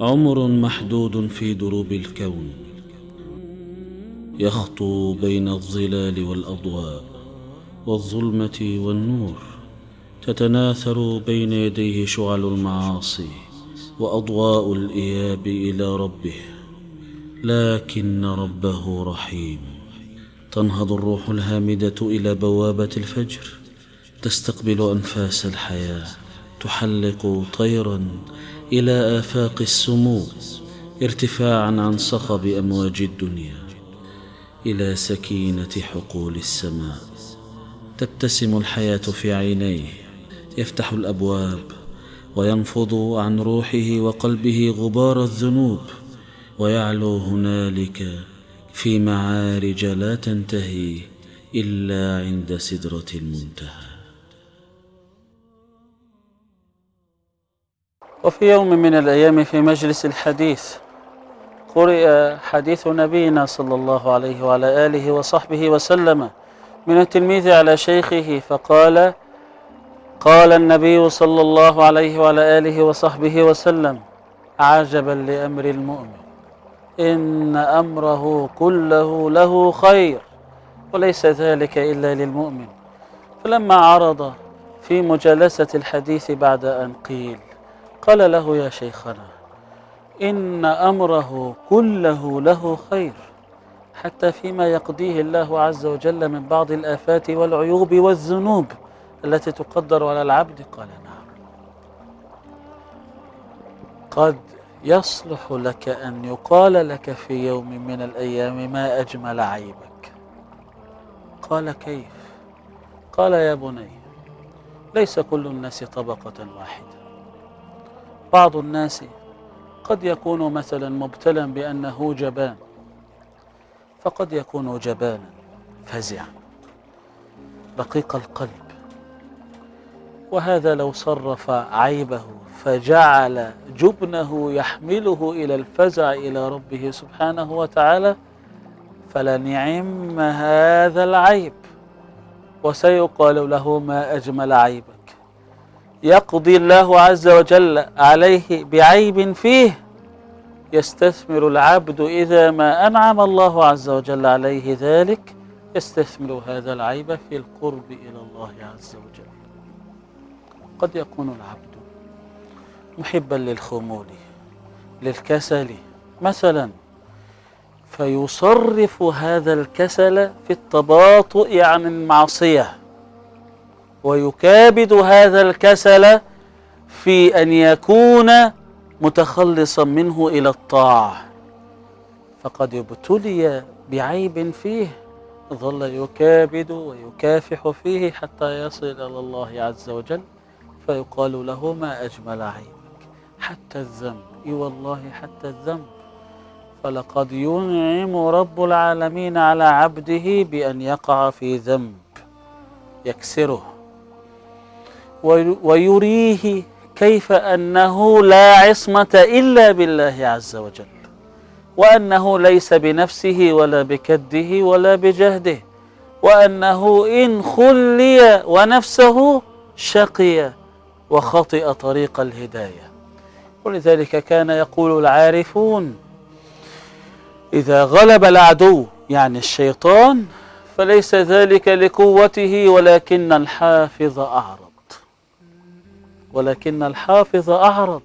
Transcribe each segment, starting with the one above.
عمر محدود في دروب الكون. يخطو بين الظلال والأضواء والظلمة والنور. تتناثر بين يديه شعل المعاصي وأضواء الإياب إلى ربه. لكن ربه رحيم. تنهض الروح الهامدة إلى بوابة الفجر. تستقبل أنفاس الحياة. تحلق طيرا إلى آفاق السمو ارتفاعا عن صخب أمواج الدنيا إلى سكينة حقول السماء. تبتسم الحياة في عينيه يفتح الأبواب وينفض عن روحه وقلبه غبار الذنوب. ويعلو هنالك في معارج لا تنتهي إلا عند سدرة المنتهى. وفي يوم من الأيام في مجلس الحديث قرئ حديث نبينا صلى الله عليه وعلى آله وصحبه وسلم من التلميذ على شيخه فقال قال النبي صلى الله عليه وعلى آله وصحبه وسلم عجبا لأمر المؤمن إن أمره كله له خير وليس ذلك إلا للمؤمن. فلما عرض في مجالسة الحديث بعد أن قيل قال له يا شيخنا إن أمره كله له خير حتى فيما يقضيه الله عز وجل من بعض الآفات والعيوب والذنوب التي تقدر على العبد. قال نعم. قد يصلح لك أن يقال لك في يوم من الأيام ما أجمل عيبك. قال كيف؟ قال يا بني ليس كل الناس طبقة واحدة. بعض الناس قد يكون مثلا مبتلا بأنه جبان فقد يكون جبانا فزعا. رقيق القلب. وهذا لو صرف عيبه فجعل جبنه يحمله إلى الفزع إلى ربه سبحانه وتعالى فلنعم هذا العيب. وسيقال له ما أجمل عيبك يقضي الله عز وجل عليه بعيب فيه يستثمر العبد إذا ما أنعم الله عز وجل عليه ذلك يستثمر هذا العيب في القرب إلى الله عز وجل. قد يكون العبد محبا للخمول للكسل مثلا فيصرف هذا الكسل في التباطؤ عن المعصية. ويكابد هذا الكسل في أن يكون متخلصا منه إلى الطاعة. فقد ابتلي بعيب فيه ظل يكابد ويكافح فيه حتى يصل إلى الله عز وجل فيقال له ما أجمل عيبك؟ حتى الذنب. إي والله حتى الذنب. فلقد ينعم رب العالمين على عبده بأن يقع في ذنب يكسره. ويريه كيف أنه لا عصمة إلا بالله عز وجل. وأنه ليس بنفسه ولا بكده ولا بجهده. وأنه إن خلي ونفسه شقي وخطئ طريق الهداية. ولذلك كان يقول العارفون إذا غلب العدو يعني الشيطان فليس ذلك لقوته ولكن الحافظ اعرض ولكن الحافظ أعرض.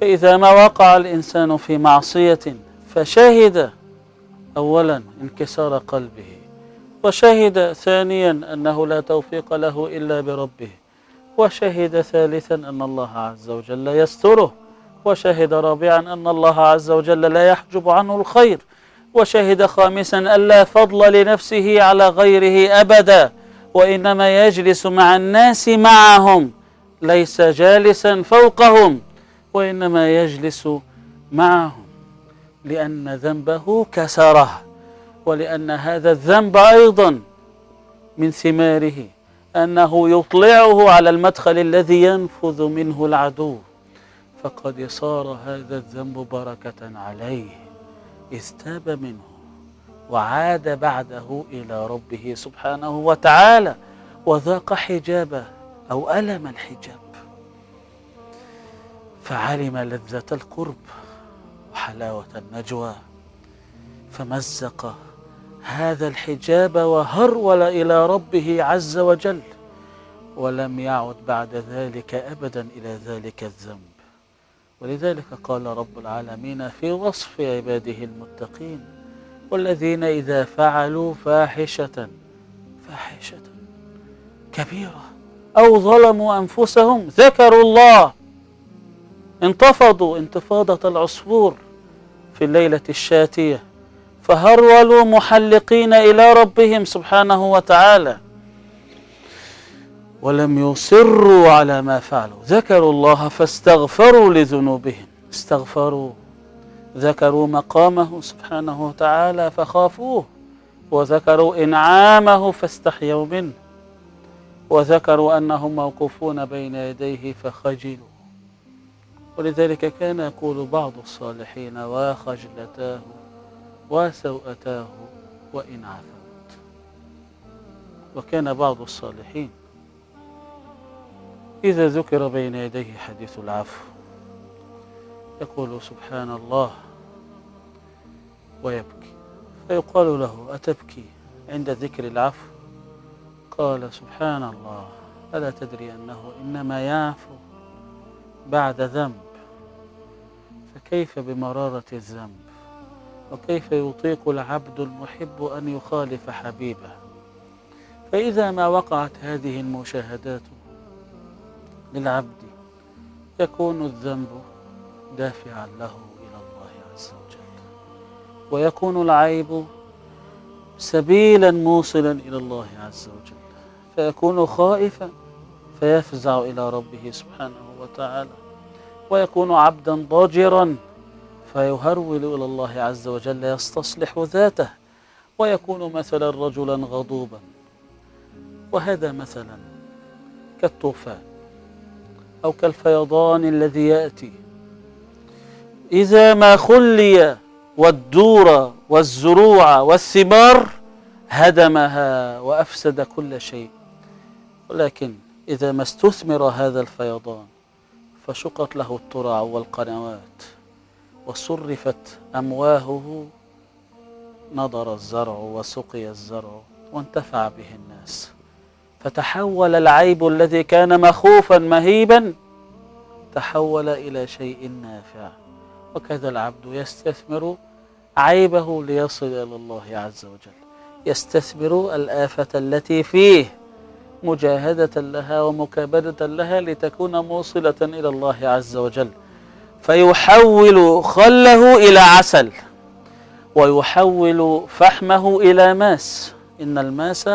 فإذا ما وقع الإنسان في معصية فشهد أولا انكسار قلبه وشهد ثانيا أنه لا توفيق له إلا بربه وشهد ثالثا أن الله عز وجل يستره وشهد رابعا أن الله عز وجل لا يحجب عنه الخير وشهد خامسا أن لا فضل لنفسه على غيره أبدا وإنما يجلس مع الناس معهم. ليس جالسا فوقهم وإنما يجلس معهم لأن ذنبه كسره ولأن هذا الذنب أيضا من ثماره أنه يطلعه على المدخل الذي ينفذ منه العدو. فقد صار هذا الذنب بركة عليه إذ تاب منه وعاد بعده إلى ربه سبحانه وتعالى وذاق حجابه أو ألم الحجاب. فعلم لذة القرب وحلاوة النجوى. فمزق هذا الحجاب وهرول إلى ربه عز وجل ولم يعد بعد ذلك أبدا إلى ذلك الذنب. ولذلك قال رب العالمين في وصف عباده المتقين والذين إذا فعلوا فاحشة فاحشة كبيرة. أو ظلموا أنفسهم ذكروا الله. انتفضوا انتفاضة العصفور في الليلة الشاتية. فهرولوا محلقين إلى ربهم سبحانه وتعالى. ولم يصروا على ما فعلوا. ذكروا الله فاستغفروا لذنوبهم. استغفروا ذكروا مقامه سبحانه وتعالى فخافوه. وذكروا إنعامه فاستحيوا منه. وذكروا أنهم موقوفون بين يديه فخجلوا. ولذلك كان يقول بعض الصالحين وخجلتاه وسوءتاه وإن عفوت. وكان بعض الصالحين إذا ذكر بين يديه حديث العفو. يقول سبحان الله ويبكي. فيقال له أتبكي عند ذكر العفو؟ قال سبحان الله ألا تدري أنه إنما يعفو بعد ذنب؟ فكيف بمرارة الذنب؟ وكيف يطيق العبد المحب أن يخالف حبيبه؟ فإذا ما وقعت هذه المشاهدات للعبد يكون الذنب دافعا له إلى الله عز وجل ويكون العيب سبيلا موصلا إلى الله عز وجل. فيكون خائفا فيفزع إلى ربه سبحانه وتعالى ويكون عبدا ضاجرا فيهرول إلى الله عز وجل يستصلح ذاته ويكون مثلا رجلا غضوبا. وهذا مثلا كالطوفان أو كالفيضان الذي يأتي. إذا ما خلي والدور والزروع والثمار هدمها وأفسد كل شيء. ولكن إذا ما استثمر هذا الفيضان فشقت له الترع والقنوات وصرفت أمواهه نضر الزرع وسقي الزرع وانتفع به الناس فتحول العيب الذي كان مخوفا مهيبا تحول إلى شيء نافع وكذا العبد يستثمر عيبه ليصل إلى الله عز وجل يستثمر الآفة التي فيه مجاهدة لها ومكابدة لها لتكون موصلة إلى الله عز وجل. فيحول خله إلى عسل ويحول فحمه إلى ماس. إن الماس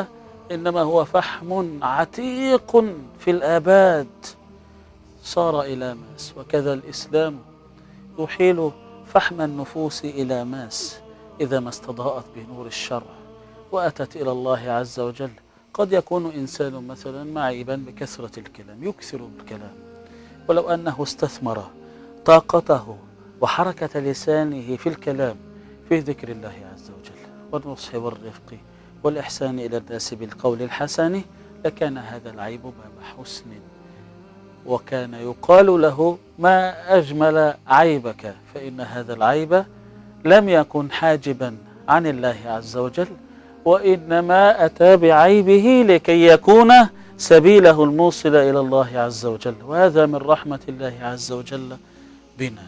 إنما هو فحم عتيق في الآباد. صار إلى ماس وكذا الإسلام يحيل فحم النفوس إلى ماس إذا ما استضاءت بنور الشرع وأتت إلى الله عز وجل. قد يكون إنسان مثلا معيبا بكثرة الكلام يكثر الكلام. ولو أنه استثمر طاقته وحركة لسانه في الكلام في ذكر الله عز وجل والنصح والرفق والإحسان إلى الناس بالقول الحسن لكان هذا العيب باب حسن. وكان يقال له ما أجمل عيبك فإن هذا العيب لم يكن حاجبا عن الله عز وجل. وإنما أتى بعيبه لكي يكون سبيله الموصل إلى الله عز وجل. وهذا من رحمة الله عز وجل بنا.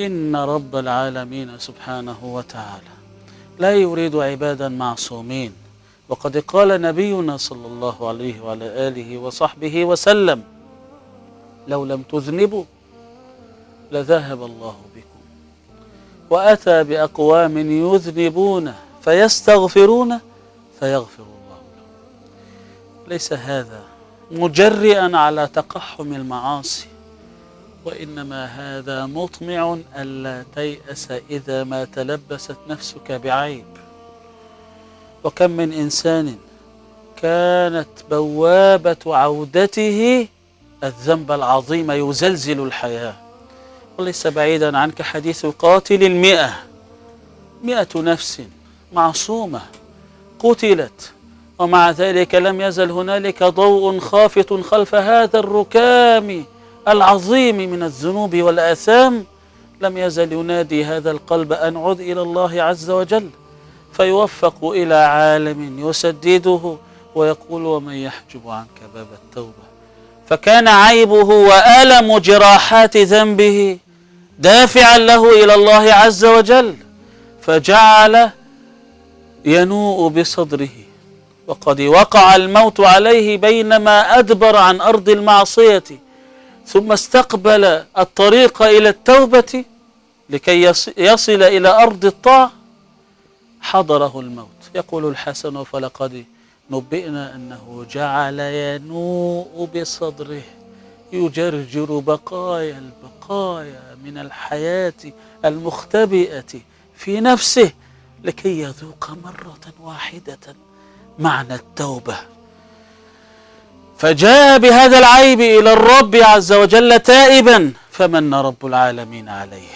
إن رب العالمين سبحانه وتعالى لا يريد عبادا معصومين. وقد قال نبينا صلى الله عليه وعلى آله وصحبه وسلم لو لم تذنبوا لذهب الله بكم. وأتى بأقوام يذنبون. فيستغفرون فيغفر الله لهم. ليس هذا مجرئا على تقحم المعاصي وإنما هذا مطمع ألا تيأس إذا ما تلبست نفسك بعيب. وكم من إنسان كانت بوابة عودته الذنب العظيم يزلزل الحياة. وليس بعيدا عنك حديث قاتل المئة مئة نفس معصومة قتلت. ومع ذلك لم يزل هنالك ضوء خافت خلف هذا الركام العظيم من الذنوب والآثام. لم يزل ينادي هذا القلب أن عد إلى الله عز وجل فيوفق إلى عالم يسدده ويقول ومن يحجب عنك باب التوبة؟ فكان عيبه وألم جراحات ذنبه دافعا له إلى الله عز وجل فجعل ينوء بصدره. وقد وقع الموت عليه بينما أدبر عن أرض المعصية ثم استقبل الطريق إلى التوبة لكي يصل إلى أرض الطاعة. حضره الموت. يقول الحسن فلقد نبئنا أنه جعل ينوء بصدره يجرجر بقايا البقايا من الحياة المختبئة في نفسه لكي يذوق مرة واحدة معنى التوبة. فجاء بهذا العيب إلى الرب عز وجل تائبا فمن رب العالمين عليه.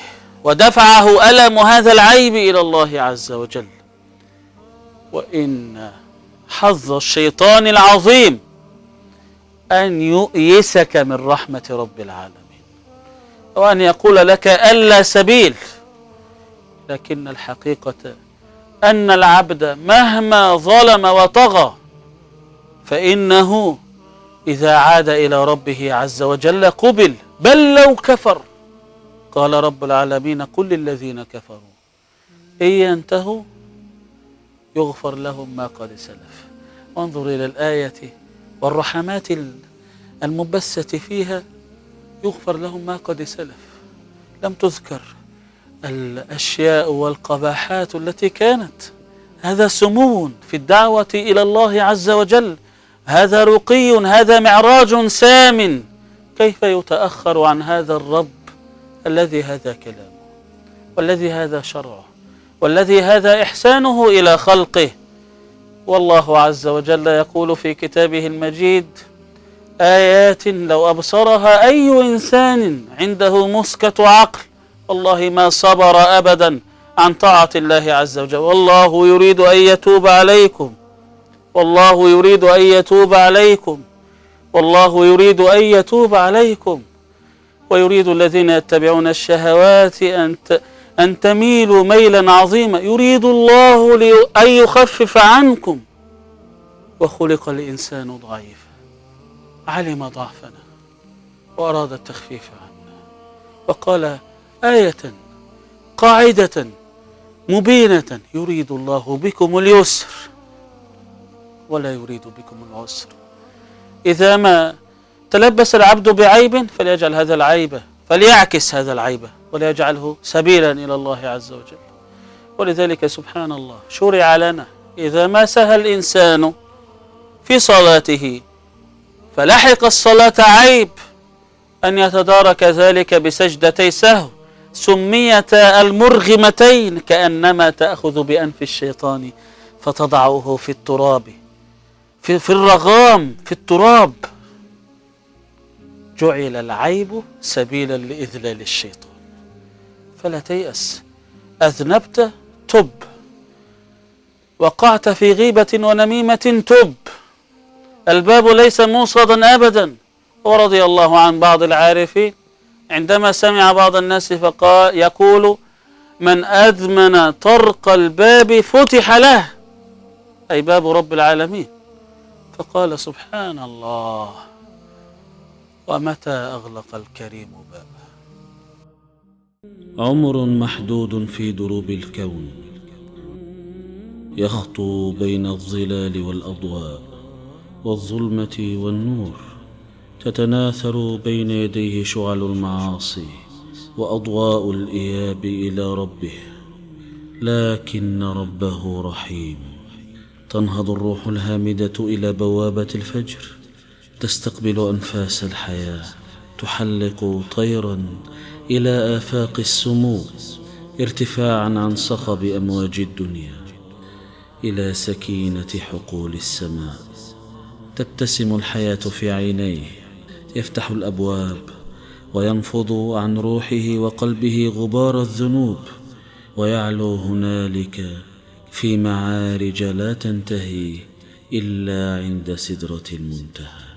ودفعه ألم هذا العيب إلى الله عز وجل. وإن حظ الشيطان العظيم أن يؤيسك من رحمة رب العالمين. وأن يقول لك ألا سبيل لكن الحقيقة أن العبد مهما ظلم وطغى فإنه إذا عاد إلى ربه عز وجل قبل. بل لو كفر. قال رب العالمين قل للذين كفروا. إن ينتهوا يغفر لهم ما قد سلف. وانظر إلى الآية والرحمات المبسة فيها. يغفر لهم ما قد سلف. لم تذكر. الأشياء والقباحات التي كانت. هذا سمو في الدعوة إلى الله عز وجل. هذا رقي هذا معراج سام. كيف يتأخر عن هذا الرب الذي هذا كلامه؟ والذي هذا شرعه؟ والذي هذا إحسانه إلى خلقه؟ والله عز وجل يقول في كتابه المجيد آيات لو أبصرها أي إنسان عنده مسكة عقل والله ما صبر أبدا عن طاعة الله عز وجل. والله يريد أن يتوب عليكم. والله يريد أن يتوب عليكم. والله يريد أن يتوب عليكم. ويريد الذين يتبعون الشهوات أن أن تميلوا ميلا عظيما. يريد الله أن يخفف عنكم. وخلق الإنسان ضعيفا. علم ضعفنا. وأراد التخفيف عنا. وقال آية قاعدة مبينة يريد الله بكم اليسر ولا يريد بكم العسر. إذا ما تلبس العبد بعيب فليجعل هذا العيب فليعكس هذا العيب وليجعله سبيلا إلى الله عز وجل. ولذلك سبحان الله شرع لنا إذا ما سهى الإنسان في صلاته فلحق الصلاة عيب أن يتدارك ذلك بسجدتي سهو. سميتا المرغمتين كأنما تأخذ بأنف الشيطان فتضعه في التراب في, في الرغام في التراب. جعل العيب سبيلا لإذلال الشيطان. فلا تيأس أذنبت تب وقعت في غيبة ونميمة تب. الباب ليس موصدا أبدا. ورضي الله عن بعض العارفين. عندما سمع بعض الناس فقال يقول من أذمن طرق الباب فتح له. أي باب رب العالمين. فقال سبحان الله. ومتى أغلق الكريم بابه؟ عمر محدود في دروب الكون. يخطو بين الظلال والأضواء والظلمة والنور. تتناثر بين يديه شعل المعاصي وأضواء الإياب إلى ربه لكن ربه رحيم. تنهض الروح الهامدة إلى بوابة الفجر تستقبل أنفاس الحياة تحلق طيرا إلى آفاق السمو ارتفاعا عن صخب أمواج الدنيا. إلى سكينة حقول السماء تبتسم الحياة في عينيه يفتح الأبواب وينفض عن روحه وقلبه غبار الذنوب ويعلو هنالك في معارج لا تنتهي إلا عند سدرة المنتهى.